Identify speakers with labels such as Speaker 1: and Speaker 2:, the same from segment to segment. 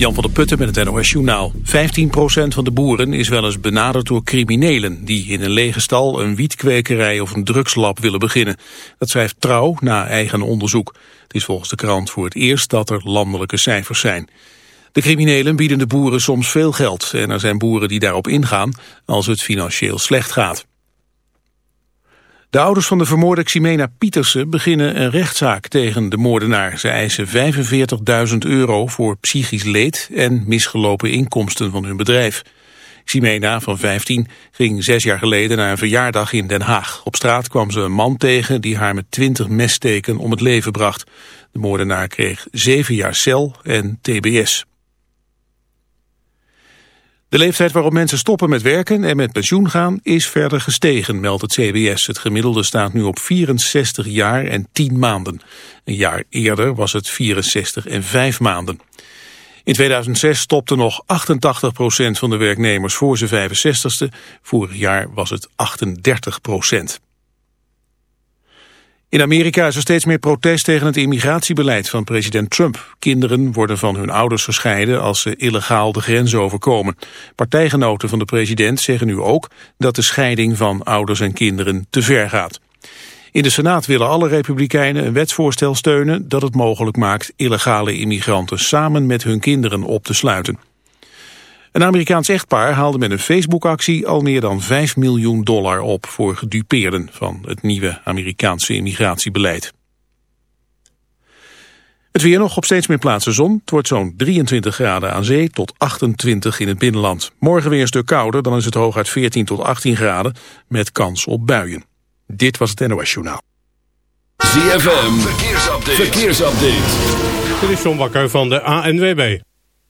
Speaker 1: Jan van der Putten met het NOS Journaal. 15% van de boeren is wel eens benaderd door criminelen... die in een lege stal een wietkwekerij of een drugslab willen beginnen. Dat schrijft Trouw na eigen onderzoek. Het is volgens de krant voor het eerst dat er landelijke cijfers zijn. De criminelen bieden de boeren soms veel geld... en er zijn boeren die daarop ingaan als het financieel slecht gaat. De ouders van de vermoorde Ximena Pietersen beginnen een rechtszaak tegen de moordenaar. Ze eisen 45.000 euro voor psychisch leed en misgelopen inkomsten van hun bedrijf. Ximena van 15 ging zes jaar geleden naar een verjaardag in Den Haag. Op straat kwam ze een man tegen die haar met 20 messteken om het leven bracht. De moordenaar kreeg zeven jaar cel en tbs. De leeftijd waarop mensen stoppen met werken en met pensioen gaan is verder gestegen, meldt het CBS. Het gemiddelde staat nu op 64 jaar en 10 maanden. Een jaar eerder was het 64 en 5 maanden. In 2006 stopte nog 88% van de werknemers voor zijn 65ste. Vorig jaar was het 38 procent. In Amerika is er steeds meer protest tegen het immigratiebeleid van president Trump. Kinderen worden van hun ouders gescheiden als ze illegaal de grens overkomen. Partijgenoten van de president zeggen nu ook dat de scheiding van ouders en kinderen te ver gaat. In de Senaat willen alle republikeinen een wetsvoorstel steunen dat het mogelijk maakt illegale immigranten samen met hun kinderen op te sluiten. Een Amerikaans echtpaar haalde met een Facebook-actie al meer dan 5 miljoen dollar op voor gedupeerden van het nieuwe Amerikaanse immigratiebeleid. Het weer nog op steeds meer plaatsen zon. Het wordt zo'n 23 graden aan zee tot 28 in het binnenland. Morgen weer een stuk kouder, dan is het hooguit 14 tot 18 graden met kans op buien. Dit was het NOS Journaal.
Speaker 2: ZFM, verkeersupdate. verkeersupdate.
Speaker 3: Dit is John Bakker van de ANWB.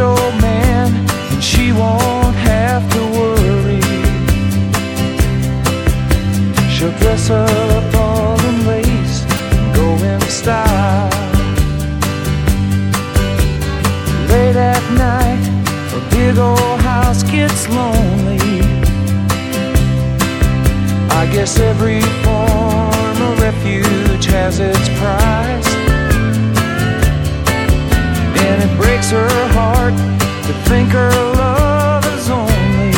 Speaker 4: Old man, and she won't have to worry. She'll dress up all in lace and go in style. Late at night, a big old house gets lonely. I guess every form of refuge has its price. And it breaks her to think her love is only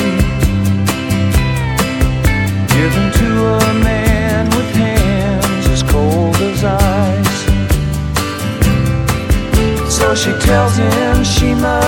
Speaker 4: given to a man with hands as cold as ice. So she tells him she must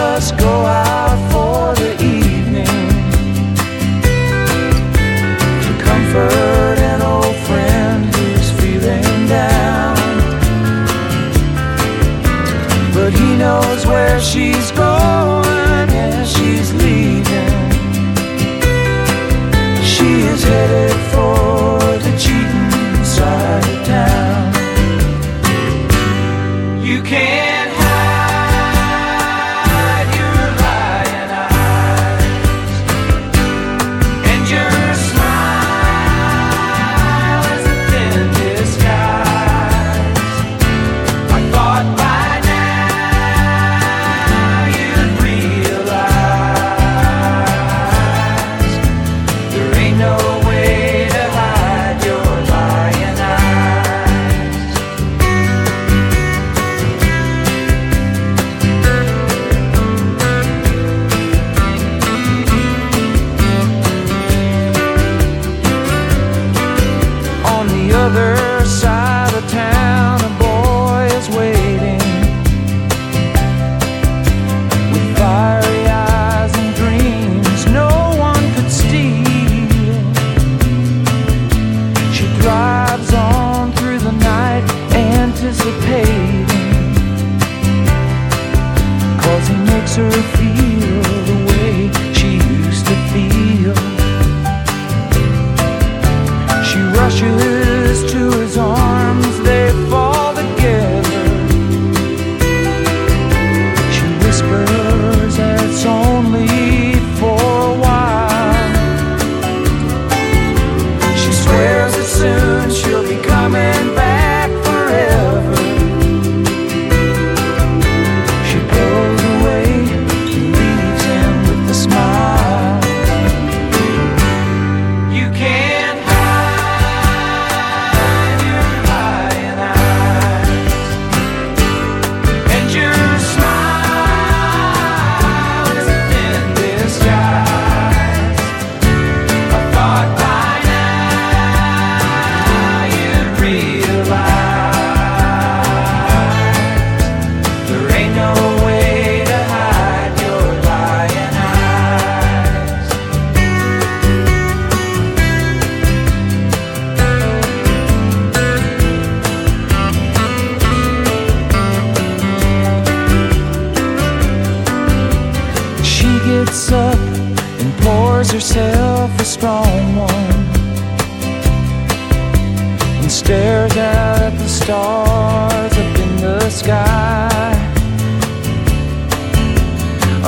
Speaker 4: other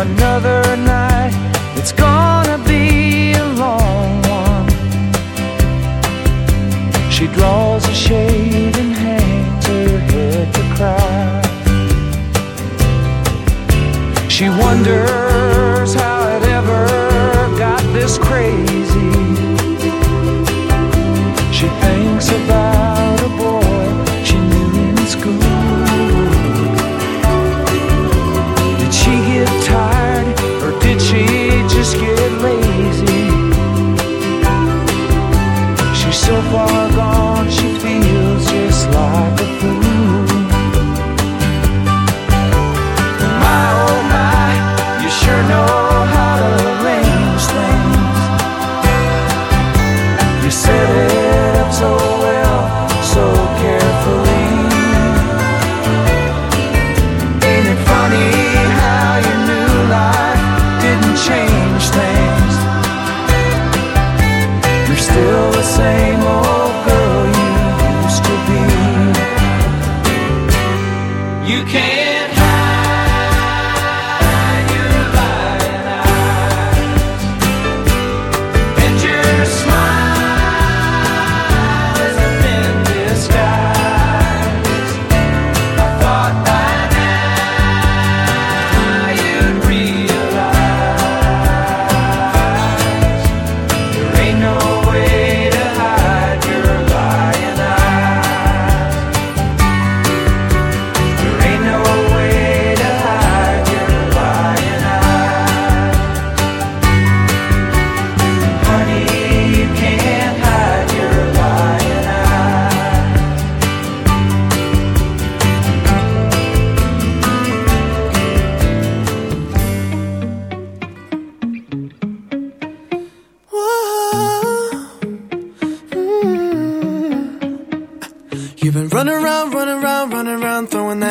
Speaker 4: another night. It's gonna be a long one. She draws a shade and hangs her head to cry. She wonders how it ever got this crazy. She thinks about.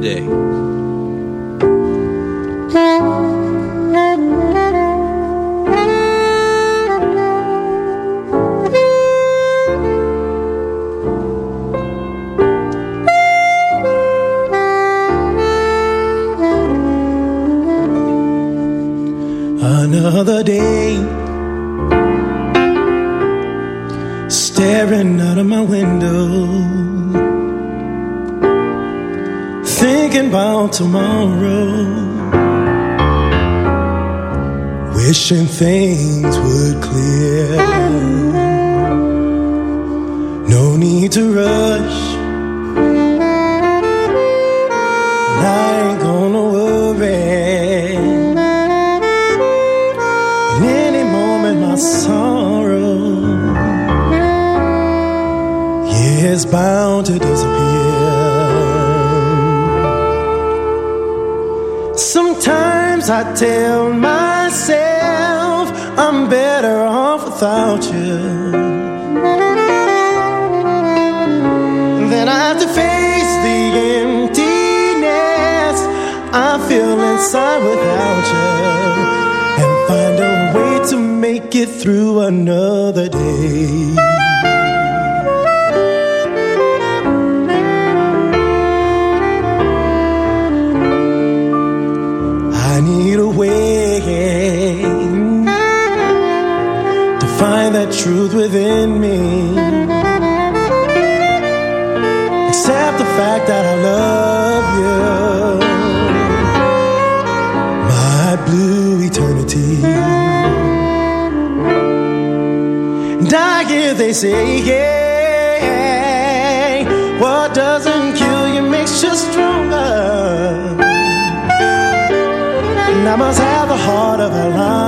Speaker 5: today. they say, yeah, what doesn't kill you makes you stronger. And I must have the heart of a lion.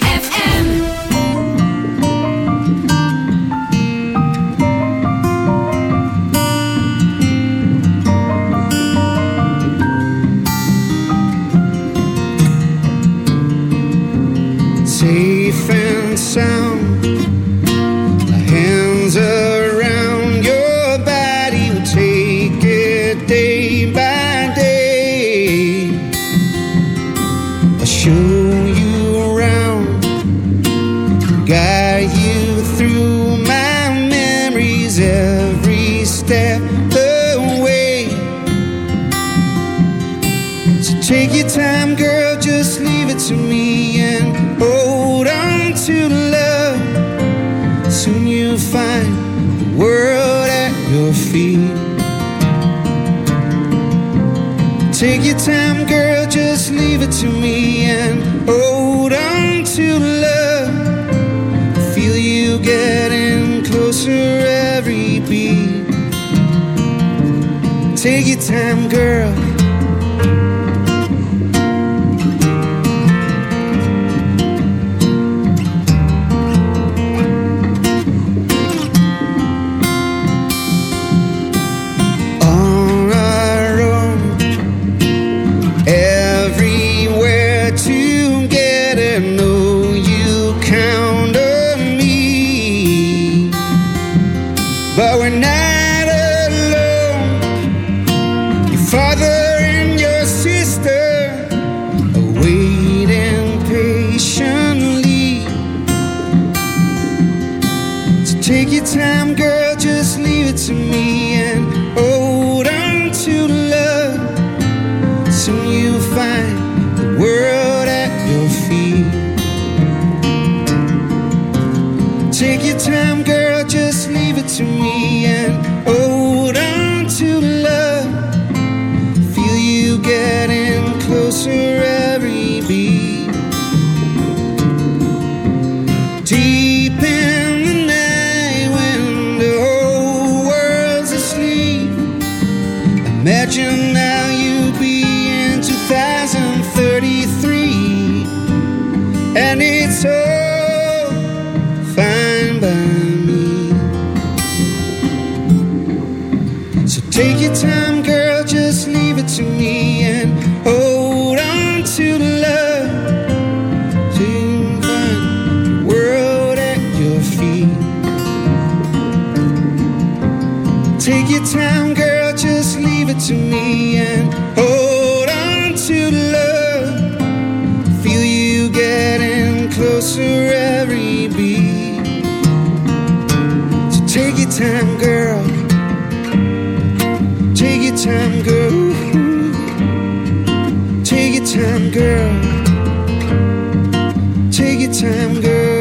Speaker 6: to love. Feel you getting closer every beat. Take your time, girl time, girl, just leave it to me and hold on to love. Feel you getting closer every beat. So take your time, girl. Take your time, girl. Take your time, girl. Take your time, girl.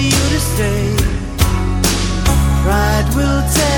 Speaker 7: you to
Speaker 8: stay. Pride will tell.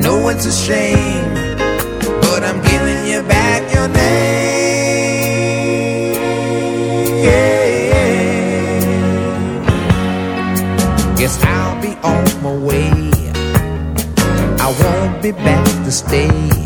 Speaker 9: Know it's a shame, but I'm giving you back your name. Guess I'll be on my way. I won't be back to stay.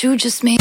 Speaker 10: You just made.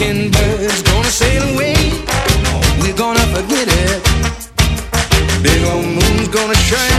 Speaker 6: Birds gonna sail away. We're gonna forget it. Big old moon's gonna shine.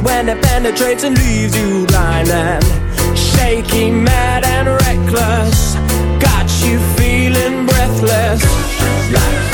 Speaker 8: when it penetrates and leaves you blind and shaky, mad and reckless. Got you feeling breathless.
Speaker 2: Like